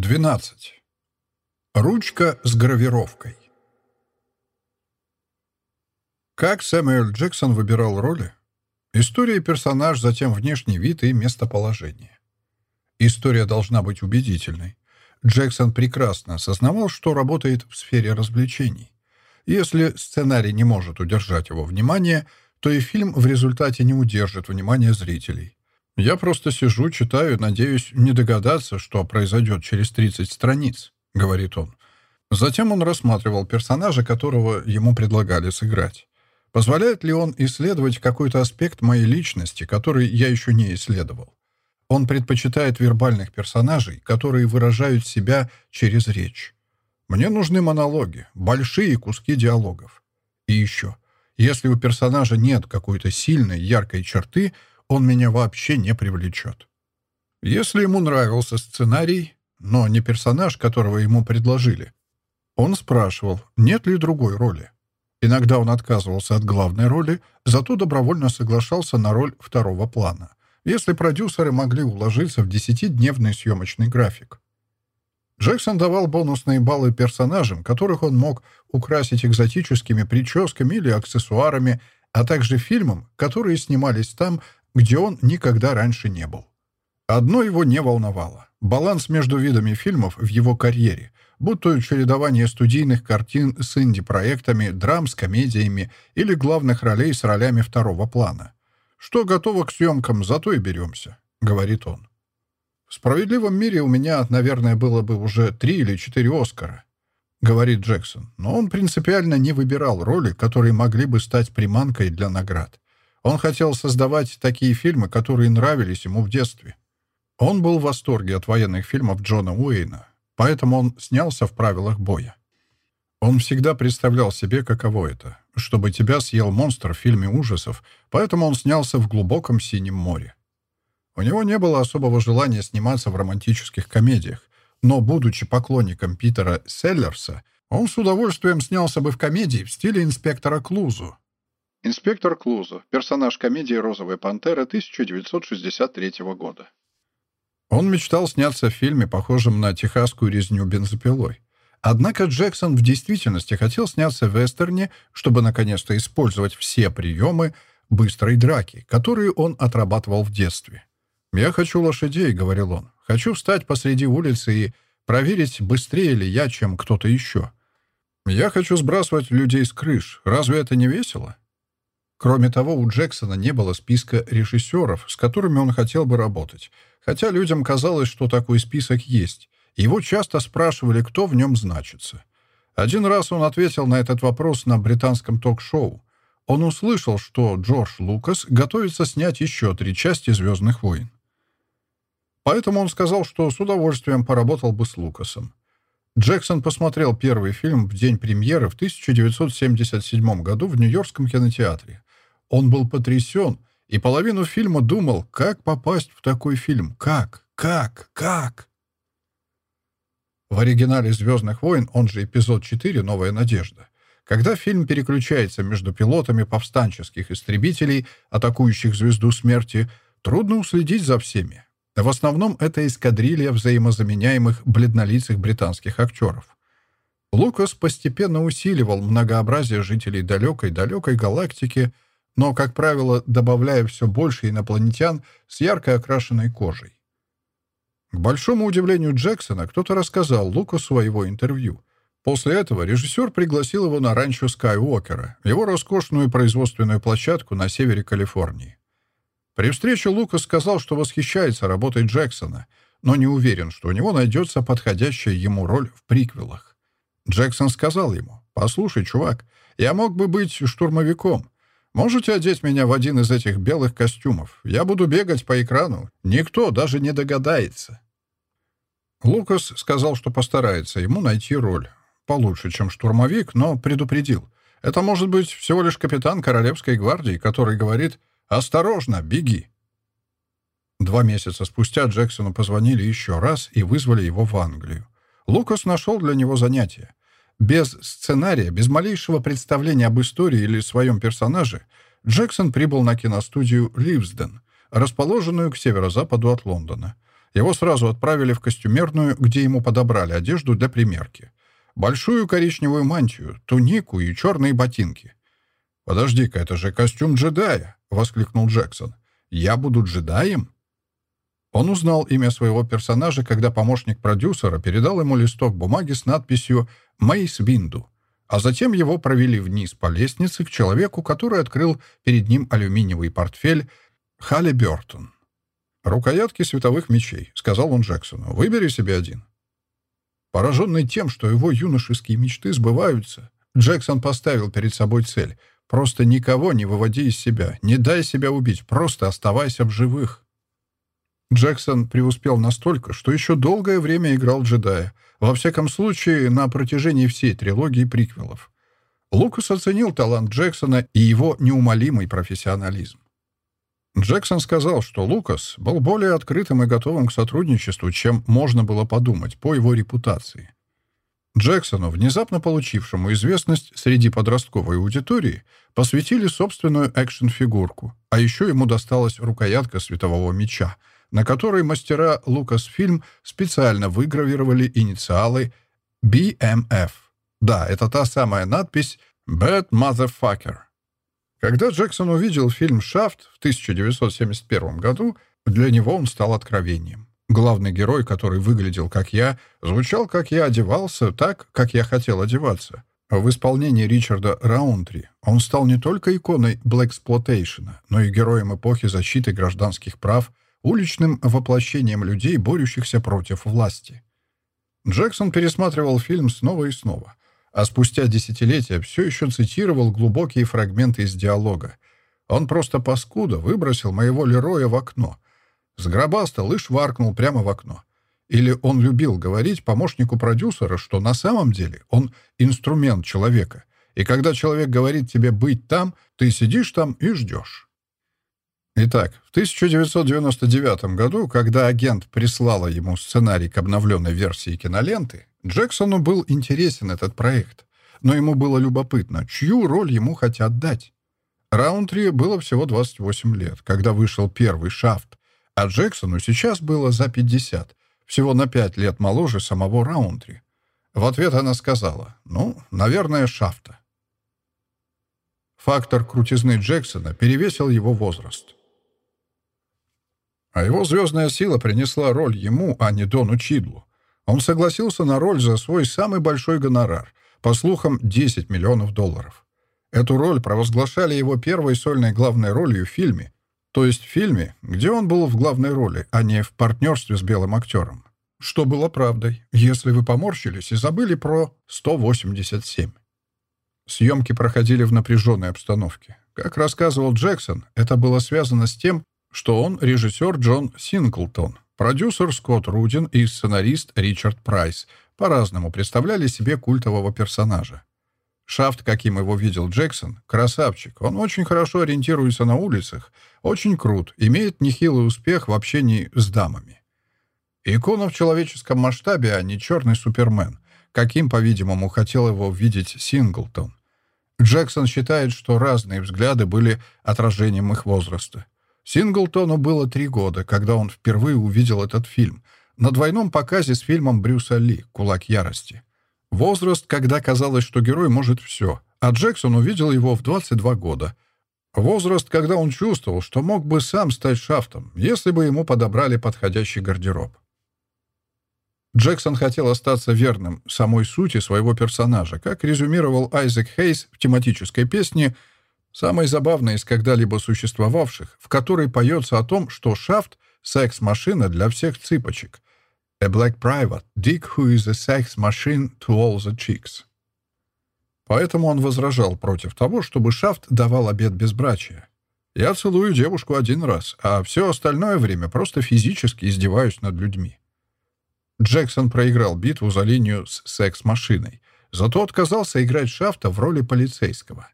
12. Ручка с гравировкой. Как Сэмюэл Джексон выбирал роли? История и персонаж, затем внешний вид и местоположение. История должна быть убедительной. Джексон прекрасно осознавал, что работает в сфере развлечений. Если сценарий не может удержать его внимание, то и фильм в результате не удержит внимание зрителей. Я просто сижу, читаю, надеюсь не догадаться, что произойдет через 30 страниц, говорит он. Затем он рассматривал персонажа, которого ему предлагали сыграть. Позволяет ли он исследовать какой-то аспект моей личности, который я еще не исследовал? Он предпочитает вербальных персонажей, которые выражают себя через речь. Мне нужны монологи, большие куски диалогов. И еще, если у персонажа нет какой-то сильной, яркой черты, он меня вообще не привлечет. Если ему нравился сценарий, но не персонаж, которого ему предложили, он спрашивал, нет ли другой роли. Иногда он отказывался от главной роли, зато добровольно соглашался на роль второго плана, если продюсеры могли уложиться в десятидневный съемочный график. Джексон давал бонусные баллы персонажам, которых он мог украсить экзотическими прическами или аксессуарами, а также фильмам, которые снимались там, где он никогда раньше не был. Одно его не волновало — баланс между видами фильмов в его карьере, будь то чередование студийных картин с инди-проектами, драм с комедиями или главных ролей с ролями второго плана. «Что готово к съемкам, зато и беремся», — говорит он. «В справедливом мире у меня, наверное, было бы уже три или четыре «Оскара», — говорит Джексон, но он принципиально не выбирал роли, которые могли бы стать приманкой для наград. Он хотел создавать такие фильмы, которые нравились ему в детстве. Он был в восторге от военных фильмов Джона Уэйна, Поэтому он снялся в правилах боя. Он всегда представлял себе, каково это, чтобы тебя съел монстр в фильме ужасов, поэтому он снялся в глубоком синем море. У него не было особого желания сниматься в романтических комедиях, но, будучи поклонником Питера Селлерса, он с удовольствием снялся бы в комедии в стиле инспектора Клузу. Инспектор Клузу, персонаж комедии «Розовая пантера» 1963 года. Он мечтал сняться в фильме, похожем на техасскую резню бензопилой. Однако Джексон в действительности хотел сняться в вестерне, чтобы наконец-то использовать все приемы быстрой драки, которые он отрабатывал в детстве. «Я хочу лошадей», — говорил он. «Хочу встать посреди улицы и проверить, быстрее ли я, чем кто-то еще. Я хочу сбрасывать людей с крыш. Разве это не весело?» Кроме того, у Джексона не было списка режиссеров, с которыми он хотел бы работать — хотя людям казалось, что такой список есть. Его часто спрашивали, кто в нем значится. Один раз он ответил на этот вопрос на британском ток-шоу. Он услышал, что Джордж Лукас готовится снять еще три части «Звездных войн». Поэтому он сказал, что с удовольствием поработал бы с Лукасом. Джексон посмотрел первый фильм в день премьеры в 1977 году в Нью-Йоркском кинотеатре. Он был потрясен — и половину фильма думал, как попасть в такой фильм. Как? Как? Как? В оригинале «Звездных войн», он же эпизод 4 «Новая надежда», когда фильм переключается между пилотами повстанческих истребителей, атакующих звезду смерти, трудно уследить за всеми. В основном это эскадрилья взаимозаменяемых бледнолицых британских актеров. Лукас постепенно усиливал многообразие жителей далекой-далекой галактики — но, как правило, добавляя все больше инопланетян с ярко окрашенной кожей. К большому удивлению Джексона, кто-то рассказал Лукасу о его интервью. После этого режиссер пригласил его на ранчо Скайуокера, его роскошную производственную площадку на севере Калифорнии. При встрече Лукас сказал, что восхищается работой Джексона, но не уверен, что у него найдется подходящая ему роль в приквелах. Джексон сказал ему, «Послушай, чувак, я мог бы быть штурмовиком, Можете одеть меня в один из этих белых костюмов? Я буду бегать по экрану. Никто даже не догадается». Лукас сказал, что постарается ему найти роль. Получше, чем штурмовик, но предупредил. Это может быть всего лишь капитан Королевской гвардии, который говорит «Осторожно, беги». Два месяца спустя Джексону позвонили еще раз и вызвали его в Англию. Лукас нашел для него занятие. Без сценария, без малейшего представления об истории или своем персонаже, Джексон прибыл на киностудию «Ливсден», расположенную к северо-западу от Лондона. Его сразу отправили в костюмерную, где ему подобрали одежду для примерки. Большую коричневую мантию, тунику и черные ботинки. «Подожди-ка, это же костюм джедая!» — воскликнул Джексон. «Я буду джедаем?» Он узнал имя своего персонажа, когда помощник продюсера передал ему листок бумаги с надписью «Мейс Винду», а затем его провели вниз по лестнице к человеку, который открыл перед ним алюминиевый портфель Халли Бёртон. «Рукоятки световых мечей», — сказал он Джексону. «Выбери себе один». Пораженный тем, что его юношеские мечты сбываются, Джексон поставил перед собой цель — Просто никого не выводи из себя, не дай себя убить, просто оставайся в живых. Джексон преуспел настолько, что еще долгое время играл джедая, во всяком случае, на протяжении всей трилогии приквелов. Лукас оценил талант Джексона и его неумолимый профессионализм. Джексон сказал, что Лукас был более открытым и готовым к сотрудничеству, чем можно было подумать по его репутации. Джексону, внезапно получившему известность среди подростковой аудитории, посвятили собственную экшн-фигурку, а еще ему досталась рукоятка светового меча, на которой мастера Lucasfilm специально выгравировали инициалы BMF. Да, это та самая надпись «Bad Motherfucker». Когда Джексон увидел фильм «Шафт» в 1971 году, для него он стал откровением. Главный герой, который выглядел как я, звучал как я одевался, так, как я хотел одеваться. В исполнении Ричарда Раунтри он стал не только иконой блэксплотейшена, но и героем эпохи защиты гражданских прав, уличным воплощением людей, борющихся против власти. Джексон пересматривал фильм снова и снова, а спустя десятилетия все еще цитировал глубокие фрагменты из диалога. Он просто паскуда выбросил моего Лероя в окно — Сгробастал и шваркнул прямо в окно. Или он любил говорить помощнику продюсера, что на самом деле он инструмент человека, и когда человек говорит тебе быть там, ты сидишь там и ждешь. Итак, в 1999 году, когда агент прислала ему сценарий к обновленной версии киноленты, Джексону был интересен этот проект, но ему было любопытно, чью роль ему хотят дать. Раунтри было всего 28 лет, когда вышел первый «Шафт», а Джексону сейчас было за 50, всего на 5 лет моложе самого Раунтри. В ответ она сказала, ну, наверное, Шафта. Фактор крутизны Джексона перевесил его возраст. А его звездная сила принесла роль ему, а не Дону Чидлу. Он согласился на роль за свой самый большой гонорар, по слухам, 10 миллионов долларов. Эту роль провозглашали его первой сольной главной ролью в фильме то есть в фильме, где он был в главной роли, а не в партнерстве с белым актером. Что было правдой, если вы поморщились и забыли про 187. Съемки проходили в напряженной обстановке. Как рассказывал Джексон, это было связано с тем, что он режиссер Джон Синглтон, продюсер Скотт Рудин и сценарист Ричард Прайс по-разному представляли себе культового персонажа. Шафт, каким его видел Джексон, красавчик. Он очень хорошо ориентируется на улицах, очень крут, имеет нехилый успех в общении с дамами. Икона в человеческом масштабе, а не черный супермен, каким, по-видимому, хотел его видеть Синглтон. Джексон считает, что разные взгляды были отражением их возраста. Синглтону было три года, когда он впервые увидел этот фильм, на двойном показе с фильмом Брюса Ли «Кулак ярости». Возраст, когда казалось, что герой может все, а Джексон увидел его в 22 года. Возраст, когда он чувствовал, что мог бы сам стать шафтом, если бы ему подобрали подходящий гардероб. Джексон хотел остаться верным самой сути своего персонажа, как резюмировал Айзек Хейс в тематической песне самой забавной из когда-либо существовавших, в которой поется о том, что шафт — секс-машина для всех цыпочек — A black private, Dick who is a sex machine to all the chicks. Поэтому он возражал против того, чтобы Шафт давал обед безбрачия. «Я целую девушку один раз, а все остальное время просто физически издеваюсь над людьми». Джексон проиграл битву за линию с секс-машиной, зато отказался играть Шафта в роли полицейского.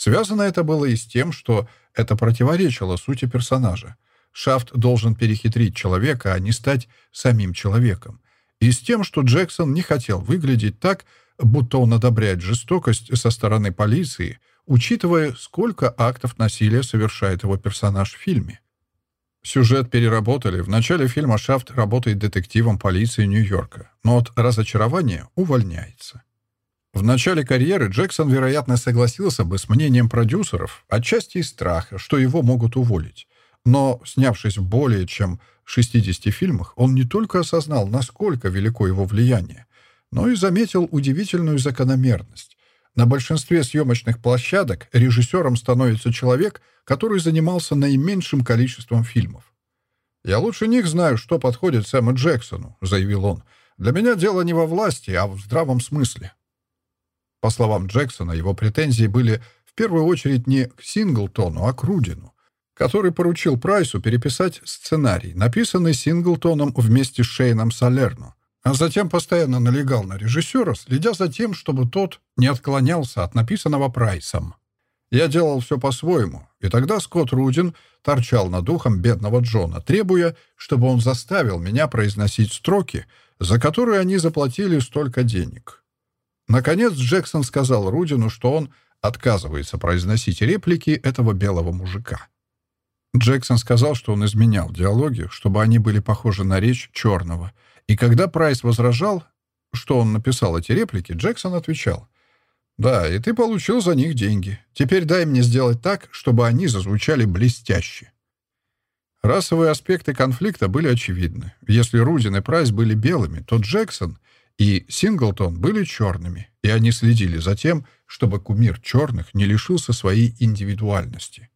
Связано это было и с тем, что это противоречило сути персонажа — Шафт должен перехитрить человека, а не стать самим человеком. И с тем, что Джексон не хотел выглядеть так, будто он одобряет жестокость со стороны полиции, учитывая, сколько актов насилия совершает его персонаж в фильме. Сюжет переработали. В начале фильма Шафт работает детективом полиции Нью-Йорка, но от разочарования увольняется. В начале карьеры Джексон, вероятно, согласился бы с мнением продюсеров, отчасти из страха, что его могут уволить. Но, снявшись в более чем 60 фильмах, он не только осознал, насколько велико его влияние, но и заметил удивительную закономерность. На большинстве съемочных площадок режиссером становится человек, который занимался наименьшим количеством фильмов. «Я лучше них знаю, что подходит Сэму Джексону», — заявил он. «Для меня дело не во власти, а в здравом смысле». По словам Джексона, его претензии были в первую очередь не к Синглтону, а к Рудину, который поручил Прайсу переписать сценарий, написанный Синглтоном вместе с Шейном Салерно, а затем постоянно налегал на режиссера, следя за тем, чтобы тот не отклонялся от написанного Прайсом. Я делал все по-своему, и тогда Скотт Рудин торчал над ухом бедного Джона, требуя, чтобы он заставил меня произносить строки, за которые они заплатили столько денег. Наконец Джексон сказал Рудину, что он отказывается произносить реплики этого белого мужика. Джексон сказал, что он изменял диалоги, чтобы они были похожи на речь черного — и когда Прайс возражал, что он написал эти реплики, Джексон отвечал, «Да, и ты получил за них деньги. Теперь дай мне сделать так, чтобы они зазвучали блестяще». Расовые аспекты конфликта были очевидны. Если Рудин и Прайс были белыми, то Джексон и Синглтон были черными, и они следили за тем, чтобы кумир черных не лишился своей индивидуальности.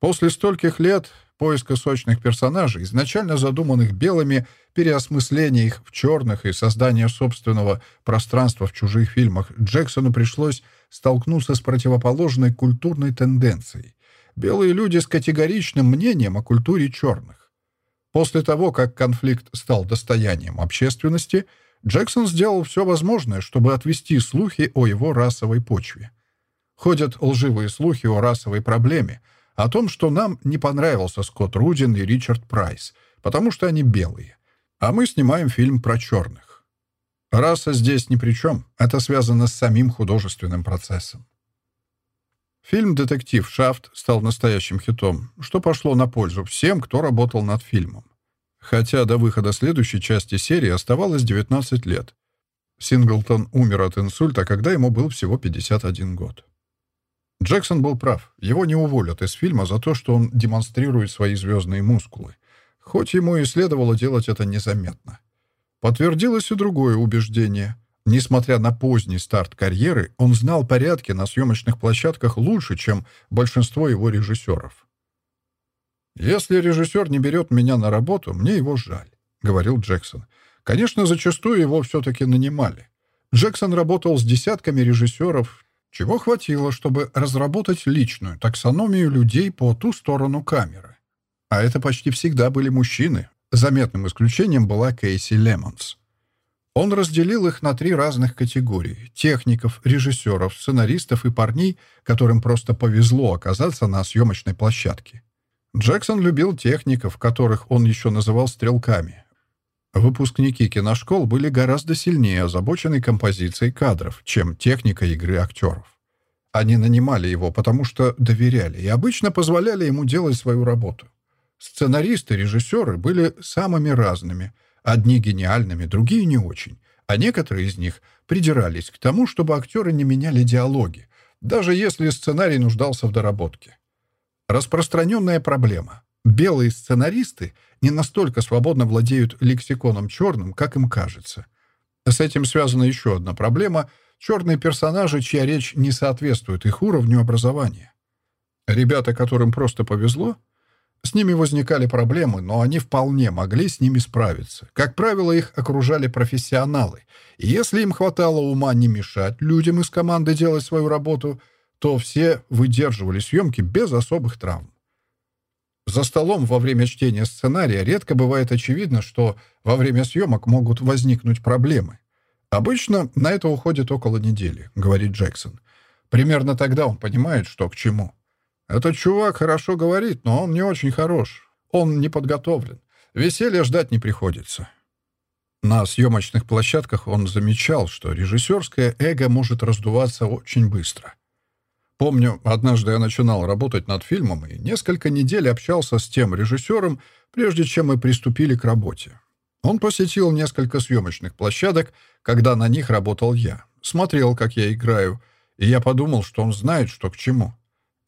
После стольких лет поиска сочных персонажей, изначально задуманных белыми, переосмысления их в черных и создания собственного пространства в чужих фильмах, Джексону пришлось столкнуться с противоположной культурной тенденцией. Белые люди с категоричным мнением о культуре черных. После того, как конфликт стал достоянием общественности, Джексон сделал все возможное, чтобы отвести слухи о его расовой почве. Ходят лживые слухи о расовой проблеме, о том, что нам не понравился Скотт Рудин и Ричард Прайс, потому что они белые. А мы снимаем фильм про черных. Раса здесь ни при чем. Это связано с самим художественным процессом. Фильм «Детектив Шафт» стал настоящим хитом, что пошло на пользу всем, кто работал над фильмом. Хотя до выхода следующей части серии оставалось 19 лет. Синглтон умер от инсульта, когда ему был всего 51 год. Джексон был прав. Его не уволят из фильма за то, что он демонстрирует свои звездные мускулы. Хоть ему и следовало делать это незаметно. Подтвердилось и другое убеждение. Несмотря на поздний старт карьеры, он знал порядки на съемочных площадках лучше, чем большинство его режиссеров. «Если режиссер не берет меня на работу, мне его жаль», — говорил Джексон. Конечно, зачастую его все-таки нанимали. Джексон работал с десятками режиссеров, чего хватило, чтобы разработать личную таксономию людей по ту сторону камеры. А это почти всегда были мужчины. Заметным исключением была Кейси Лемонс. Он разделил их на три разных категории — техников, режиссеров, сценаристов и парней, которым просто повезло оказаться на съемочной площадке. Джексон любил техников, которых он еще называл стрелками. Выпускники киношкол были гораздо сильнее озабочены композицией кадров, чем техникой игры актеров. Они нанимали его, потому что доверяли и обычно позволяли ему делать свою работу. Сценаристы, режиссеры были самыми разными. Одни гениальными, другие не очень. А некоторые из них придирались к тому, чтобы актеры не меняли диалоги, даже если сценарий нуждался в доработке. Распространенная проблема. Белые сценаристы не настолько свободно владеют лексиконом черным, как им кажется. С этим связана еще одна проблема — черные персонажи, чья речь не соответствует их уровню образования. Ребята, которым просто повезло, с ними возникали проблемы, но они вполне могли с ними справиться. Как правило, их окружали профессионалы, и если им хватало ума не мешать людям из команды делать свою работу, то все выдерживали съемки без особых травм. За столом во время чтения сценария редко бывает очевидно, что во время съемок могут возникнуть проблемы. «Обычно на это уходит около недели», — говорит Джексон. Примерно тогда он понимает, что к чему. «Этот чувак хорошо говорит, но он не очень хорош. Он не подготовлен. Веселья ждать не приходится». На съемочных площадках он замечал, что режиссерское эго может раздуваться очень быстро. Помню, однажды я начинал работать над фильмом и несколько недель общался с тем режиссером, прежде чем мы приступили к работе. Он посетил несколько съемочных площадок, когда на них работал я. Смотрел, как я играю, и я подумал, что он знает, что к чему.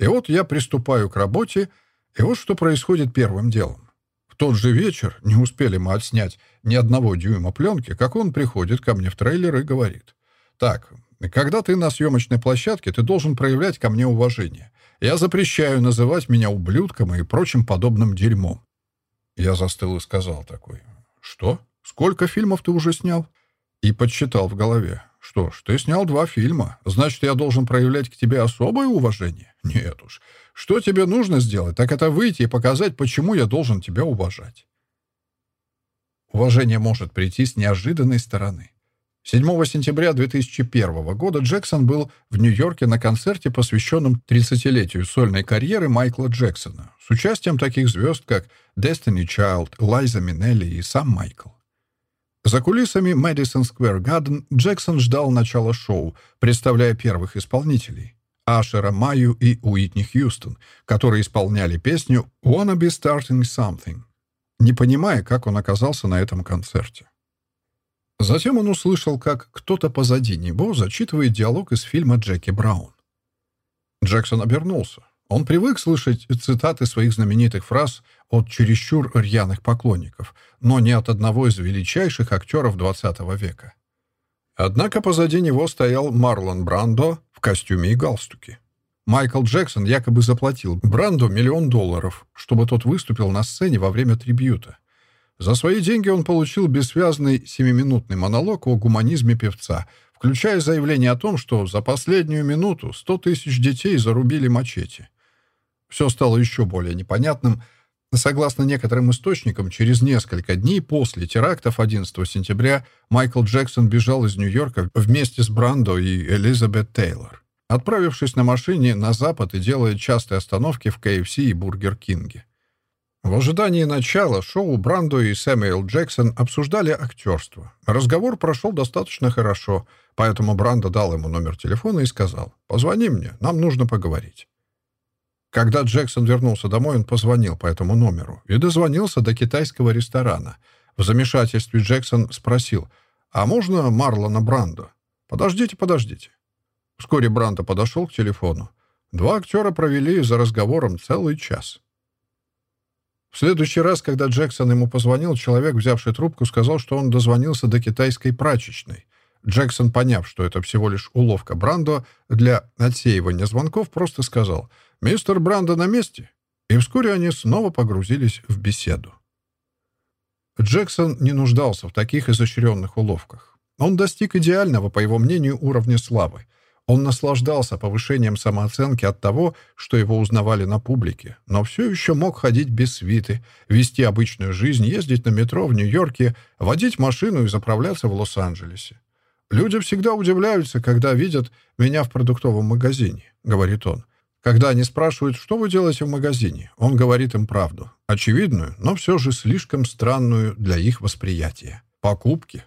И вот я приступаю к работе, и вот что происходит первым делом. В тот же вечер, не успели мы отснять ни одного дюйма пленки, как он приходит ко мне в трейлер и говорит. «Так, когда ты на съемочной площадке, ты должен проявлять ко мне уважение. Я запрещаю называть меня ублюдком и прочим подобным дерьмом». Я застыл и сказал такой. «Что? Сколько фильмов ты уже снял?» И подсчитал в голове. «Что ж, ты снял два фильма. Значит, я должен проявлять к тебе особое уважение? Нет уж. Что тебе нужно сделать, так это выйти и показать, почему я должен тебя уважать». Уважение может прийти с неожиданной стороны. 7 сентября 2001 года Джексон был в Нью-Йорке на концерте, посвященном 30-летию сольной карьеры Майкла Джексона, с участием таких звезд, как Destiny Child, Лайза Минелли и сам Майкл. За кулисами Madison Square Garden Джексон ждал начала шоу, представляя первых исполнителей — Ашера Майю и Уитни Хьюстон, которые исполняли песню «Wanna be starting something», не понимая, как он оказался на этом концерте. Затем он услышал, как кто-то позади него зачитывает диалог из фильма «Джеки Браун». Джексон обернулся. Он привык слышать цитаты своих знаменитых фраз от чересчур рьяных поклонников, но не от одного из величайших актеров XX века. Однако позади него стоял Марлон Брандо в костюме и галстуке. Майкл Джексон якобы заплатил Брандо миллион долларов, чтобы тот выступил на сцене во время трибьюта. За свои деньги он получил бессвязный семиминутный монолог о гуманизме певца, включая заявление о том, что за последнюю минуту 100 тысяч детей зарубили мачете. Все стало еще более непонятным. Согласно некоторым источникам, через несколько дней после терактов 11 сентября Майкл Джексон бежал из Нью-Йорка вместе с Брандо и Элизабет Тейлор, отправившись на машине на запад и делая частые остановки в KFC и Бургер Кинге. В ожидании начала шоу Брандо и Сэмюэл Джексон обсуждали актерство. Разговор прошел достаточно хорошо, поэтому Брандо дал ему номер телефона и сказал «Позвони мне, нам нужно поговорить». Когда Джексон вернулся домой, он позвонил по этому номеру и дозвонился до китайского ресторана. В замешательстве Джексон спросил «А можно Марлона Брандо?» «Подождите, подождите». Вскоре Брандо подошел к телефону. Два актера провели за разговором целый час. В следующий раз, когда Джексон ему позвонил, человек, взявший трубку, сказал, что он дозвонился до китайской прачечной. Джексон, поняв, что это всего лишь уловка Брандо для отсеивания звонков, просто сказал «Мистер Брандо на месте?» И вскоре они снова погрузились в беседу. Джексон не нуждался в таких изощренных уловках. Он достиг идеального, по его мнению, уровня славы — он наслаждался повышением самооценки от того, что его узнавали на публике, но все еще мог ходить без свиты, вести обычную жизнь, ездить на метро в Нью-Йорке, водить машину и заправляться в Лос-Анджелесе. «Люди всегда удивляются, когда видят меня в продуктовом магазине», — говорит он. Когда они спрашивают, что вы делаете в магазине, он говорит им правду. Очевидную, но все же слишком странную для их восприятия. Покупки.